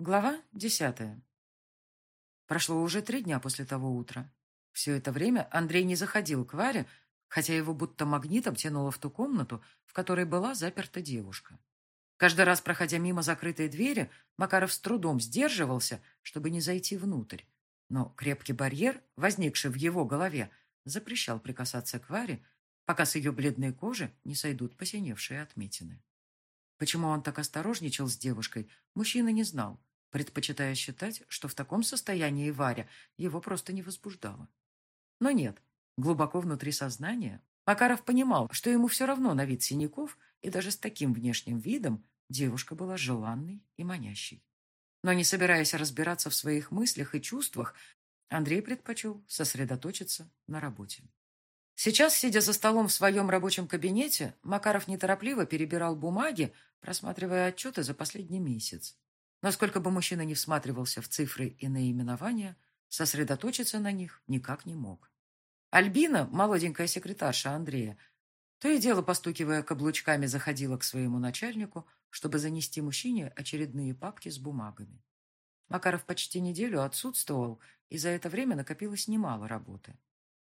Глава десятая. Прошло уже три дня после того утра. Все это время Андрей не заходил к Варе, хотя его будто магнитом тянуло в ту комнату, в которой была заперта девушка. Каждый раз, проходя мимо закрытой двери, Макаров с трудом сдерживался, чтобы не зайти внутрь. Но крепкий барьер, возникший в его голове, запрещал прикасаться к Варе, пока с ее бледной кожи не сойдут посиневшие отметины. Почему он так осторожничал с девушкой, мужчина не знал, предпочитая считать, что в таком состоянии Варя его просто не возбуждала. Но нет, глубоко внутри сознания Макаров понимал, что ему все равно на вид синяков, и даже с таким внешним видом девушка была желанной и манящей. Но не собираясь разбираться в своих мыслях и чувствах, Андрей предпочел сосредоточиться на работе. Сейчас, сидя за столом в своем рабочем кабинете, Макаров неторопливо перебирал бумаги, просматривая отчеты за последний месяц. Насколько бы мужчина не всматривался в цифры и наименования, сосредоточиться на них никак не мог. Альбина, молоденькая секретарша Андрея, то и дело, постукивая каблучками, заходила к своему начальнику, чтобы занести мужчине очередные папки с бумагами. Макаров почти неделю отсутствовал, и за это время накопилось немало работы.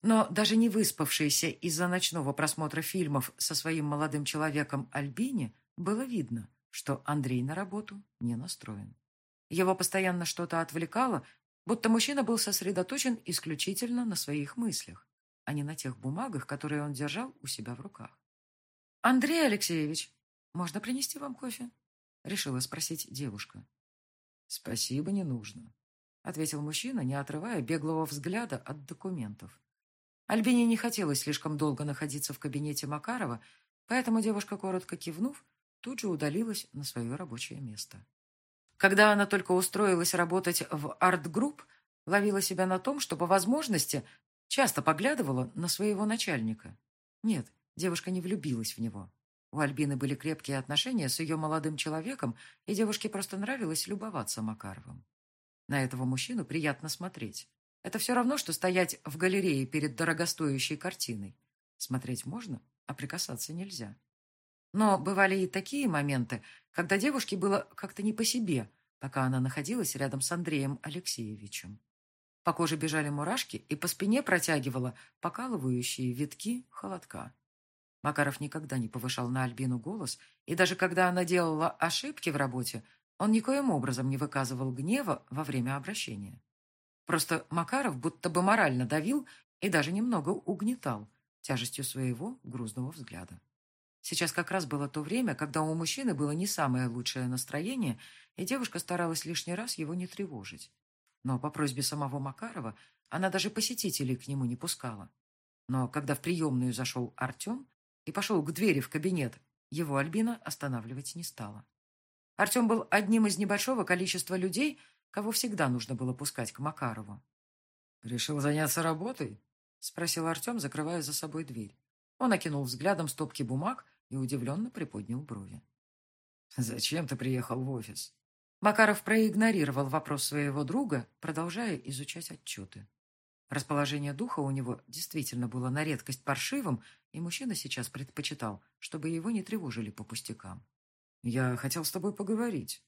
Но даже не выспавшийся из-за ночного просмотра фильмов со своим молодым человеком Альбине было видно, что Андрей на работу не настроен. Его постоянно что-то отвлекало, будто мужчина был сосредоточен исключительно на своих мыслях, а не на тех бумагах, которые он держал у себя в руках. «Андрей Алексеевич, можно принести вам кофе?» — решила спросить девушка. «Спасибо, не нужно», — ответил мужчина, не отрывая беглого взгляда от документов. Альбине не хотелось слишком долго находиться в кабинете Макарова, поэтому девушка, коротко кивнув, тут же удалилась на свое рабочее место. Когда она только устроилась работать в арт-групп, ловила себя на том, что по возможности часто поглядывала на своего начальника. Нет, девушка не влюбилась в него. У Альбины были крепкие отношения с ее молодым человеком, и девушке просто нравилось любоваться Макаровым. На этого мужчину приятно смотреть. Это все равно, что стоять в галерее перед дорогостоящей картиной. Смотреть можно, а прикасаться нельзя. Но бывали и такие моменты, когда девушке было как-то не по себе, пока она находилась рядом с Андреем Алексеевичем. По коже бежали мурашки, и по спине протягивала покалывающие витки холодка. Макаров никогда не повышал на Альбину голос, и даже когда она делала ошибки в работе, он никоим образом не выказывал гнева во время обращения. Просто Макаров будто бы морально давил и даже немного угнетал тяжестью своего грузного взгляда. Сейчас как раз было то время, когда у мужчины было не самое лучшее настроение, и девушка старалась лишний раз его не тревожить. Но по просьбе самого Макарова она даже посетителей к нему не пускала. Но когда в приемную зашел Артем и пошел к двери в кабинет, его Альбина останавливать не стала. Артем был одним из небольшого количества людей, кого всегда нужно было пускать к Макарову. «Решил заняться работой?» — спросил Артем, закрывая за собой дверь. Он окинул взглядом стопки бумаг и удивленно приподнял брови. «Зачем ты приехал в офис?» Макаров проигнорировал вопрос своего друга, продолжая изучать отчеты. Расположение духа у него действительно было на редкость паршивым, и мужчина сейчас предпочитал, чтобы его не тревожили по пустякам. «Я хотел с тобой поговорить».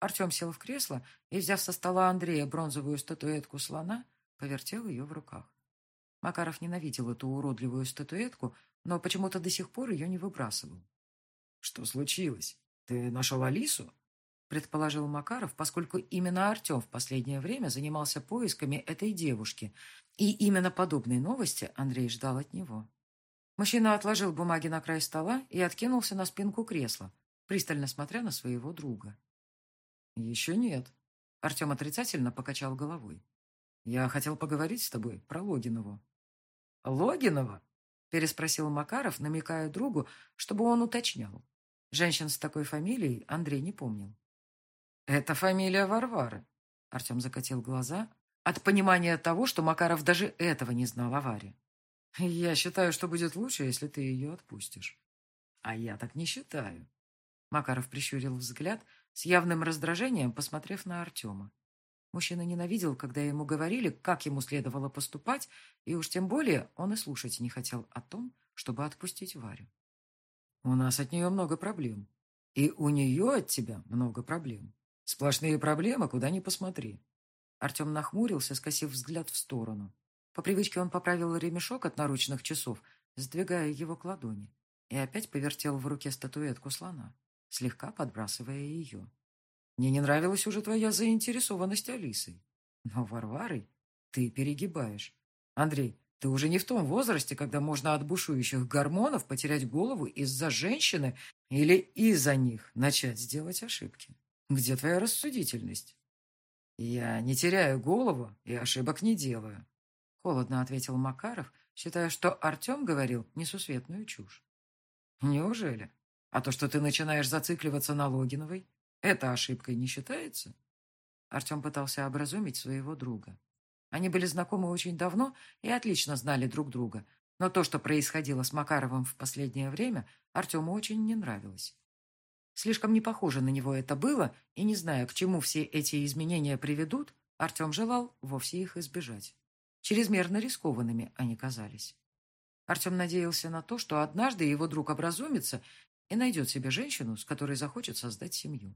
Артем сел в кресло и, взяв со стола Андрея бронзовую статуэтку слона, повертел ее в руках. Макаров ненавидел эту уродливую статуэтку, но почему-то до сих пор ее не выбрасывал. «Что случилось? Ты нашел Алису?» предположил Макаров, поскольку именно Артем в последнее время занимался поисками этой девушки, и именно подобные новости Андрей ждал от него. Мужчина отложил бумаги на край стола и откинулся на спинку кресла, пристально смотря на своего друга. «Еще нет». Артем отрицательно покачал головой. «Я хотел поговорить с тобой про Логинову». «Логинова?» Переспросил Макаров, намекая другу, чтобы он уточнял. Женщин с такой фамилией Андрей не помнил. «Это фамилия Варвары», — Артем закатил глаза от понимания того, что Макаров даже этого не знал о Варе. «Я считаю, что будет лучше, если ты ее отпустишь». «А я так не считаю». Макаров прищурил взгляд, с явным раздражением посмотрев на Артема. Мужчина ненавидел, когда ему говорили, как ему следовало поступать, и уж тем более он и слушать не хотел о том, чтобы отпустить Варю. «У нас от нее много проблем. И у нее от тебя много проблем. Сплошные проблемы, куда ни посмотри. Артем нахмурился, скосив взгляд в сторону. По привычке он поправил ремешок от наручных часов, сдвигая его к ладони, и опять повертел в руке статуэтку слона, слегка подбрасывая ее. Мне не нравилась уже твоя заинтересованность Алисой. Но Варварой ты перегибаешь. Андрей, ты уже не в том возрасте, когда можно от бушующих гормонов потерять голову из-за женщины или из-за них начать сделать ошибки. Где твоя рассудительность? Я не теряю голову и ошибок не делаю. Холодно ответил Макаров, считая, что Артем говорил несусветную чушь. Неужели? А то, что ты начинаешь зацикливаться на Логиновой, это ошибкой не считается? Артем пытался образумить своего друга. Они были знакомы очень давно и отлично знали друг друга, но то, что происходило с Макаровым в последнее время, Артему очень не нравилось. Слишком не похоже на него это было, и не зная, к чему все эти изменения приведут, Артем желал вовсе их избежать. Чрезмерно рискованными они казались. Артем надеялся на то, что однажды его друг образумится и найдет себе женщину, с которой захочет создать семью.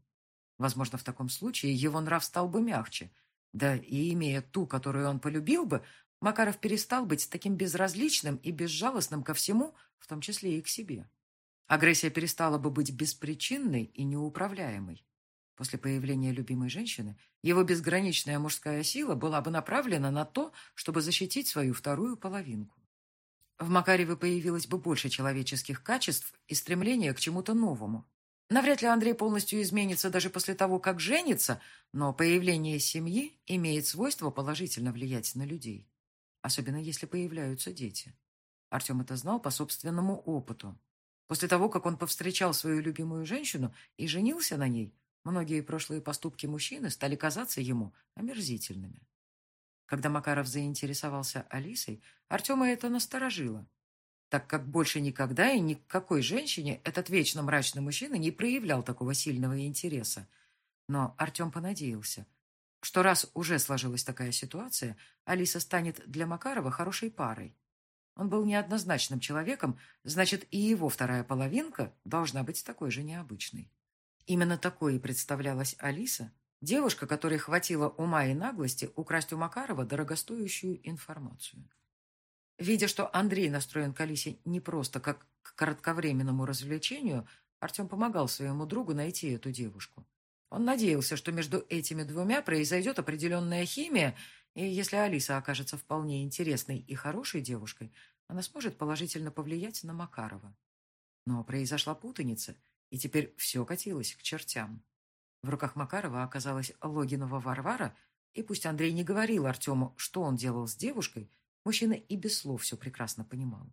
Возможно, в таком случае его нрав стал бы мягче. Да и имея ту, которую он полюбил бы, Макаров перестал быть таким безразличным и безжалостным ко всему, в том числе и к себе. Агрессия перестала бы быть беспричинной и неуправляемой. После появления любимой женщины его безграничная мужская сила была бы направлена на то, чтобы защитить свою вторую половинку. В Макареве появилось бы больше человеческих качеств и стремления к чему-то новому. Навряд ли Андрей полностью изменится даже после того, как женится, но появление семьи имеет свойство положительно влиять на людей. Особенно если появляются дети. Артем это знал по собственному опыту. После того, как он повстречал свою любимую женщину и женился на ней, многие прошлые поступки мужчины стали казаться ему омерзительными. Когда Макаров заинтересовался Алисой, Артема это насторожило так как больше никогда и ни к какой женщине этот вечно мрачный мужчина не проявлял такого сильного интереса. Но Артем понадеялся, что раз уже сложилась такая ситуация, Алиса станет для Макарова хорошей парой. Он был неоднозначным человеком, значит, и его вторая половинка должна быть такой же необычной. Именно такой и представлялась Алиса, девушка, которой хватило ума и наглости украсть у Макарова дорогостоящую информацию. Видя, что Андрей настроен к Алисе не просто как к кратковременному развлечению, Артем помогал своему другу найти эту девушку. Он надеялся, что между этими двумя произойдет определенная химия, и если Алиса окажется вполне интересной и хорошей девушкой, она сможет положительно повлиять на Макарова. Но произошла путаница, и теперь все катилось к чертям. В руках Макарова оказалась Логинова Варвара, и пусть Андрей не говорил Артему, что он делал с девушкой, Мужчина и без слов все прекрасно понимал.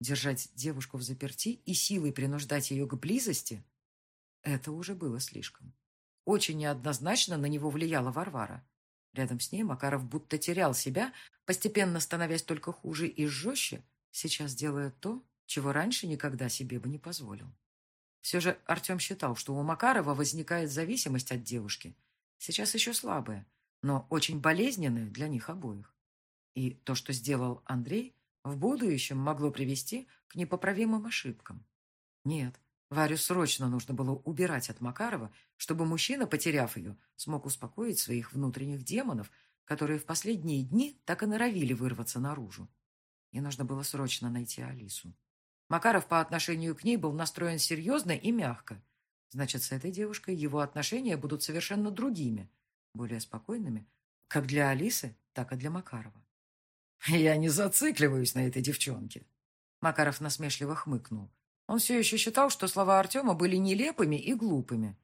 Держать девушку в заперти и силой принуждать ее к близости – это уже было слишком. Очень неоднозначно на него влияла Варвара. Рядом с ней Макаров будто терял себя, постепенно становясь только хуже и жестче, сейчас делая то, чего раньше никогда себе бы не позволил. Все же Артем считал, что у Макарова возникает зависимость от девушки. Сейчас еще слабая, но очень болезненная для них обоих. И то, что сделал Андрей, в будущем могло привести к непоправимым ошибкам. Нет, Варю срочно нужно было убирать от Макарова, чтобы мужчина, потеряв ее, смог успокоить своих внутренних демонов, которые в последние дни так и норовили вырваться наружу. И нужно было срочно найти Алису. Макаров по отношению к ней был настроен серьезно и мягко. Значит, с этой девушкой его отношения будут совершенно другими, более спокойными, как для Алисы, так и для Макарова. «Я не зацикливаюсь на этой девчонке», — Макаров насмешливо хмыкнул. Он все еще считал, что слова Артема были нелепыми и глупыми.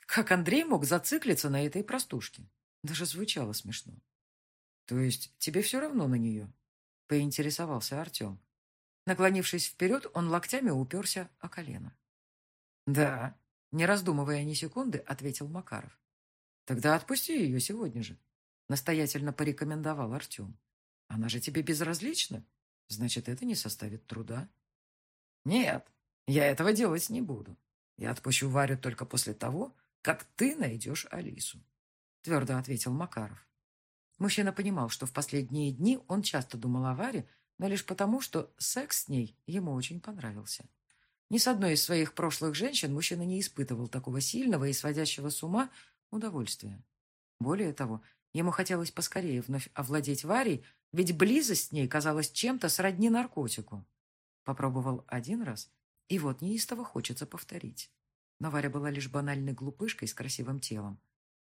Как Андрей мог зациклиться на этой простушке? Даже звучало смешно. «То есть тебе все равно на нее?» — поинтересовался Артем. Наклонившись вперед, он локтями уперся о колено. «Да», — не раздумывая ни секунды, ответил Макаров. «Тогда отпусти ее сегодня же», — настоятельно порекомендовал Артем. Она же тебе безразлична. Значит, это не составит труда. Нет, я этого делать не буду. Я отпущу Варю только после того, как ты найдешь Алису. Твердо ответил Макаров. Мужчина понимал, что в последние дни он часто думал о Варе, но лишь потому, что секс с ней ему очень понравился. Ни с одной из своих прошлых женщин мужчина не испытывал такого сильного и сводящего с ума, удовольствие. Более того, ему хотелось поскорее вновь овладеть Варей, ведь близость с ней казалась чем-то сродни наркотику. Попробовал один раз, и вот неистово хочется повторить. Но Варя была лишь банальной глупышкой с красивым телом.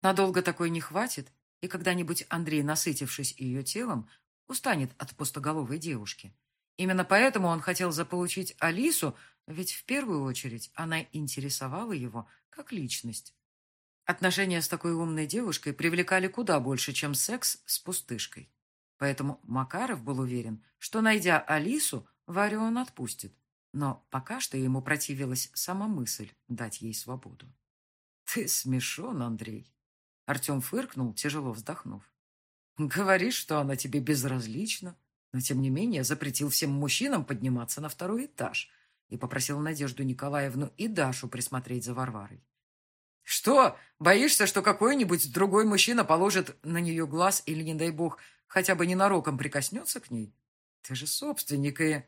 Надолго такой не хватит, и когда-нибудь Андрей, насытившись ее телом, устанет от пустоголовой девушки. Именно поэтому он хотел заполучить Алису, ведь в первую очередь она интересовала его как личность. Отношения с такой умной девушкой привлекали куда больше, чем секс с пустышкой. Поэтому Макаров был уверен, что, найдя Алису, Варю он отпустит. Но пока что ему противилась сама мысль дать ей свободу. «Ты смешон, Андрей!» Артем фыркнул, тяжело вздохнув. «Говоришь, что она тебе безразлична, но, тем не менее, запретил всем мужчинам подниматься на второй этаж и попросил Надежду Николаевну и Дашу присмотреть за Варварой. «Что, боишься, что какой-нибудь другой мужчина положит на нее глаз или, не дай бог, хотя бы ненароком прикоснется к ней? Ты же собственник и...»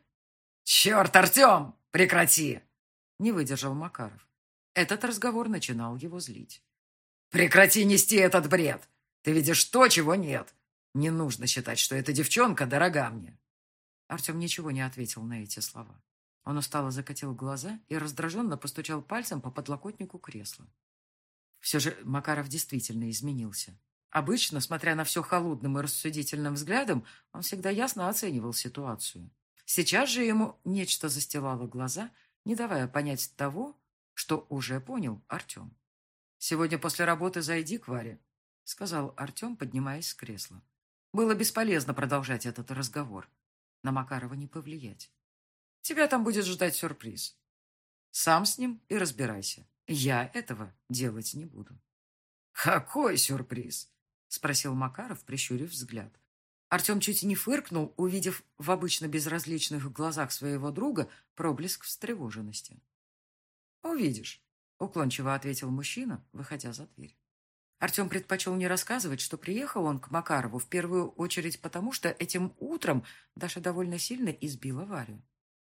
«Черт, Артем, прекрати!» Не выдержал Макаров. Этот разговор начинал его злить. «Прекрати нести этот бред! Ты видишь то, чего нет. Не нужно считать, что эта девчонка дорога мне. Артем ничего не ответил на эти слова. Он устало закатил глаза и раздраженно постучал пальцем по подлокотнику кресла. Все же Макаров действительно изменился. Обычно, смотря на все холодным и рассудительным взглядом, он всегда ясно оценивал ситуацию. Сейчас же ему нечто застилало глаза, не давая понять того, что уже понял Артем. «Сегодня после работы зайди к Варе», — сказал Артем, поднимаясь с кресла. Было бесполезно продолжать этот разговор. На Макарова не повлиять. Тебя там будет ждать сюрприз. Сам с ним и разбирайся. Я этого делать не буду. «Какой сюрприз?» — спросил Макаров, прищурив взгляд. Артем чуть не фыркнул, увидев в обычно безразличных глазах своего друга проблеск встревоженности. «Увидишь», — уклончиво ответил мужчина, выходя за дверь. Артем предпочел не рассказывать, что приехал он к Макарову в первую очередь потому, что этим утром Даша довольно сильно избила Варю.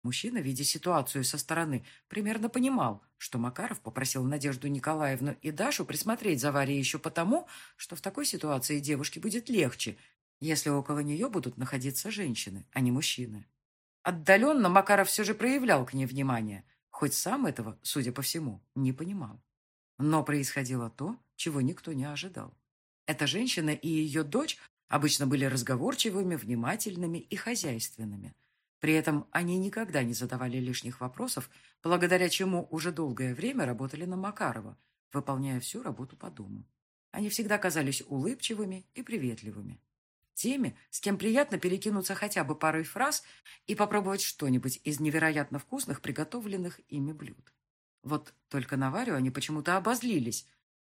Мужчина, видя ситуацию со стороны, примерно понимал, что Макаров попросил Надежду Николаевну и Дашу присмотреть за Варей еще потому, что в такой ситуации девушке будет легче, если около нее будут находиться женщины, а не мужчины. Отдаленно Макаров все же проявлял к ней внимание, хоть сам этого, судя по всему, не понимал. Но происходило то, чего никто не ожидал. Эта женщина и ее дочь обычно были разговорчивыми, внимательными и хозяйственными. При этом они никогда не задавали лишних вопросов, благодаря чему уже долгое время работали на Макарова, выполняя всю работу по дому. Они всегда казались улыбчивыми и приветливыми. Теми, с кем приятно перекинуться хотя бы парой фраз и попробовать что-нибудь из невероятно вкусных приготовленных ими блюд. Вот только на Варю они почему-то обозлились.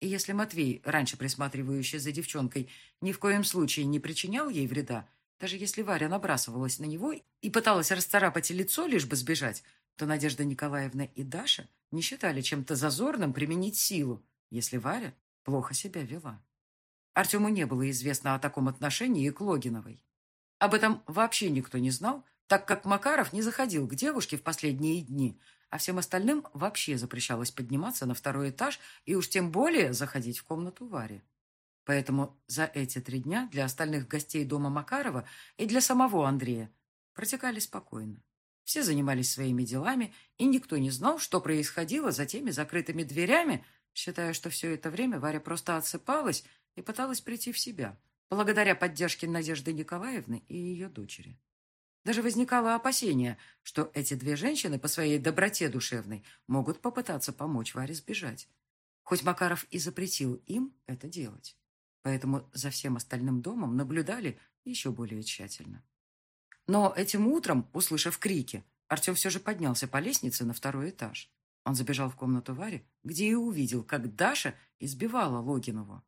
И если Матвей, раньше присматривающий за девчонкой, ни в коем случае не причинял ей вреда, даже если Варя набрасывалась на него и пыталась расцарапать лицо, лишь бы сбежать, то Надежда Николаевна и Даша не считали чем-то зазорным применить силу, если Варя плохо себя вела. Артему не было известно о таком отношении к Логиновой. Об этом вообще никто не знал, так как Макаров не заходил к девушке в последние дни, а всем остальным вообще запрещалось подниматься на второй этаж и уж тем более заходить в комнату Вари. Поэтому за эти три дня для остальных гостей дома Макарова и для самого Андрея протекали спокойно. Все занимались своими делами, и никто не знал, что происходило за теми закрытыми дверями, считая, что все это время Варя просто отсыпалась и пыталась прийти в себя, благодаря поддержке Надежды Николаевны и ее дочери. Даже возникало опасение, что эти две женщины по своей доброте душевной могут попытаться помочь Варе сбежать. Хоть Макаров и запретил им это делать. Поэтому за всем остальным домом наблюдали еще более тщательно. Но этим утром, услышав крики, Артем все же поднялся по лестнице на второй этаж. Он забежал в комнату Вари, где и увидел, как Даша избивала Логинову.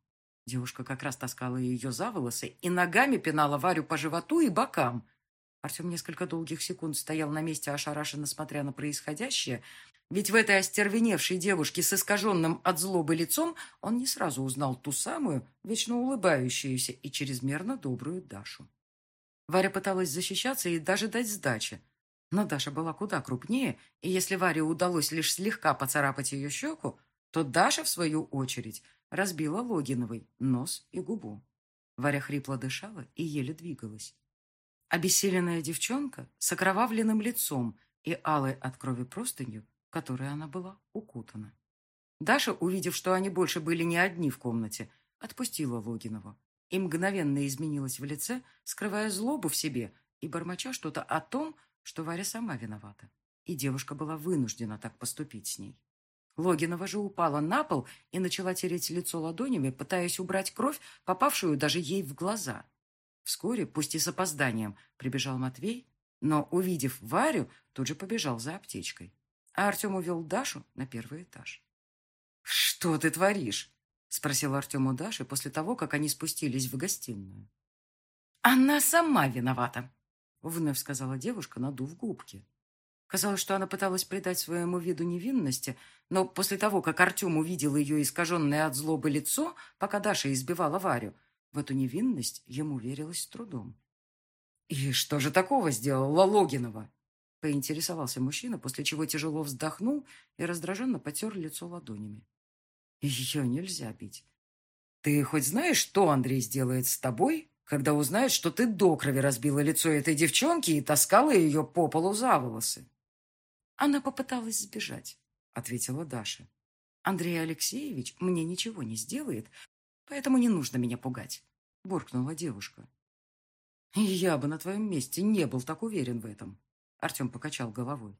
Девушка как раз таскала ее за волосы и ногами пинала Варю по животу и бокам. Артем несколько долгих секунд стоял на месте, ошарашенно смотря на происходящее, ведь в этой остервеневшей девушке с искаженным от злобы лицом он не сразу узнал ту самую, вечно улыбающуюся и чрезмерно добрую Дашу. Варя пыталась защищаться и даже дать сдачи, но Даша была куда крупнее, и если Варе удалось лишь слегка поцарапать ее щеку, то Даша, в свою очередь, разбила Логиновой нос и губу. Варя хрипло дышала и еле двигалась. Обессиленная девчонка с окровавленным лицом и алой от крови простынью, которой она была укутана. Даша, увидев, что они больше были не одни в комнате, отпустила Логинову и мгновенно изменилась в лице, скрывая злобу в себе и бормоча что-то о том, что Варя сама виновата. И девушка была вынуждена так поступить с ней. Логинова же упала на пол и начала тереть лицо ладонями, пытаясь убрать кровь, попавшую даже ей в глаза. Вскоре, пусть и с опозданием, прибежал Матвей, но, увидев Варю, тут же побежал за аптечкой. А Артем увел Дашу на первый этаж. «Что ты творишь?» — спросил Артем у Даши после того, как они спустились в гостиную. «Она сама виновата», — вновь сказала девушка, надув губки. Казалось, что она пыталась придать своему виду невинности, но после того, как Артем увидел ее искаженное от злобы лицо, пока Даша избивала Варю, в эту невинность ему верилось с трудом. «И что же такого сделала Логинова?» поинтересовался мужчина, после чего тяжело вздохнул и раздраженно потер лицо ладонями. «Ее нельзя бить. Ты хоть знаешь, что Андрей сделает с тобой, когда узнает, что ты до крови разбила лицо этой девчонки и таскала ее по полу за волосы?» Она попыталась сбежать, ответила Даша. Андрей Алексеевич мне ничего не сделает, поэтому не нужно меня пугать, буркнула девушка. Я бы на твоем месте не был так уверен в этом, Артем покачал головой.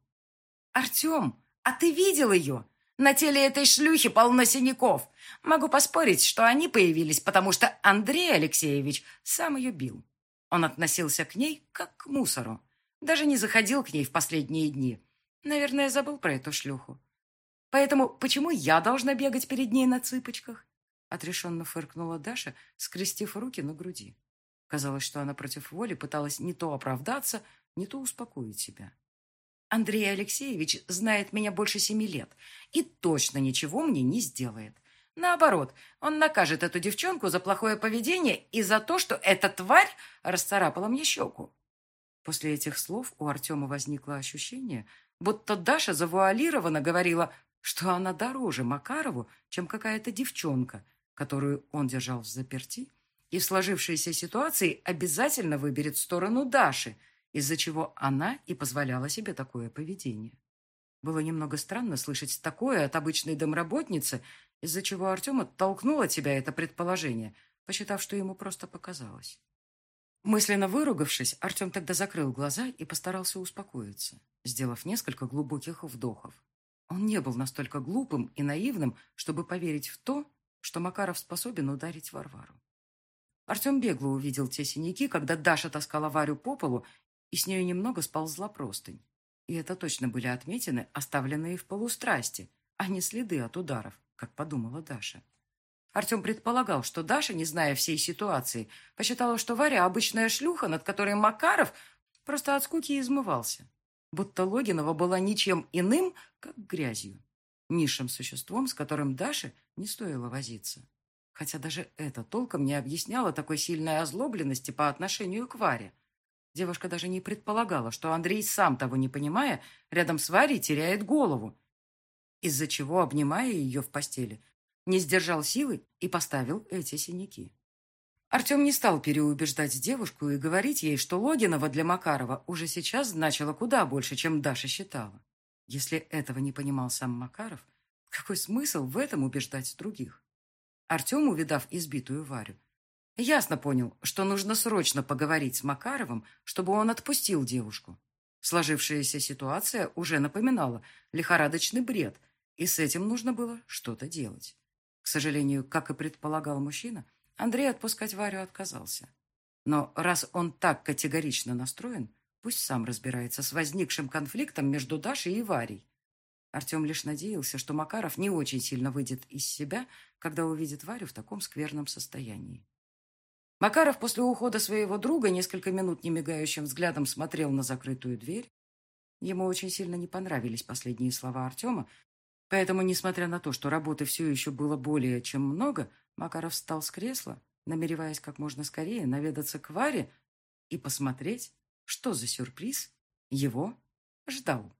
Артем, а ты видел ее? На теле этой шлюхи полно синяков. Могу поспорить, что они появились, потому что Андрей Алексеевич сам ее бил. Он относился к ней как к мусору. Даже не заходил к ней в последние дни. Наверное, забыл про эту шлюху. Поэтому почему я должна бегать перед ней на цыпочках? Отрешенно фыркнула Даша, скрестив руки на груди. Казалось, что она против воли пыталась не то оправдаться, не то успокоить себя. Андрей Алексеевич знает меня больше семи лет и точно ничего мне не сделает. Наоборот, он накажет эту девчонку за плохое поведение и за то, что эта тварь расцарапала мне щеку. После этих слов у Артема возникло ощущение, будто Даша завуалированно говорила, что она дороже Макарову, чем какая-то девчонка, которую он держал в заперти, и в сложившейся ситуации обязательно выберет сторону Даши, из-за чего она и позволяла себе такое поведение. Было немного странно слышать такое от обычной домработницы, из-за чего Артем оттолкнул от себя это предположение, посчитав, что ему просто показалось. Мысленно выругавшись, Артем тогда закрыл глаза и постарался успокоиться, сделав несколько глубоких вдохов. Он не был настолько глупым и наивным, чтобы поверить в то, что Макаров способен ударить Варвару. Артем бегло увидел те синяки, когда Даша таскала Варю по полу, и с нее немного сползла простынь. И это точно были отметины, оставленные в полустрасти, а не следы от ударов, как подумала Даша. Артем предполагал, что Даша, не зная всей ситуации, посчитала, что Варя обычная шлюха, над которой Макаров просто от скуки измывался. Будто Логинова была ничем иным, как грязью. Низшим существом, с которым Даше не стоило возиться. Хотя даже это толком не объясняло такой сильной озлобленности по отношению к Варе. Девушка даже не предполагала, что Андрей, сам того не понимая, рядом с Варей теряет голову, из-за чего, обнимая ее в постели, не сдержал силы и поставил эти синяки. Артем не стал переубеждать девушку и говорить ей, что Логинова для Макарова уже сейчас значила куда больше, чем Даша считала. Если этого не понимал сам Макаров, какой смысл в этом убеждать других? Артем, увидав избитую Варю, ясно понял, что нужно срочно поговорить с Макаровым, чтобы он отпустил девушку. Сложившаяся ситуация уже напоминала лихорадочный бред, и с этим нужно было что-то делать. К сожалению, как и предполагал мужчина, Андрей отпускать Варю отказался. Но раз он так категорично настроен, пусть сам разбирается с возникшим конфликтом между Дашей и Варей. Артем лишь надеялся, что Макаров не очень сильно выйдет из себя, когда увидит Варю в таком скверном состоянии. Макаров после ухода своего друга несколько минут немигающим взглядом смотрел на закрытую дверь. Ему очень сильно не понравились последние слова Артема, Поэтому, несмотря на то, что работы все еще было более чем много, Макаров встал с кресла, намереваясь как можно скорее наведаться к Варе и посмотреть, что за сюрприз его ждал.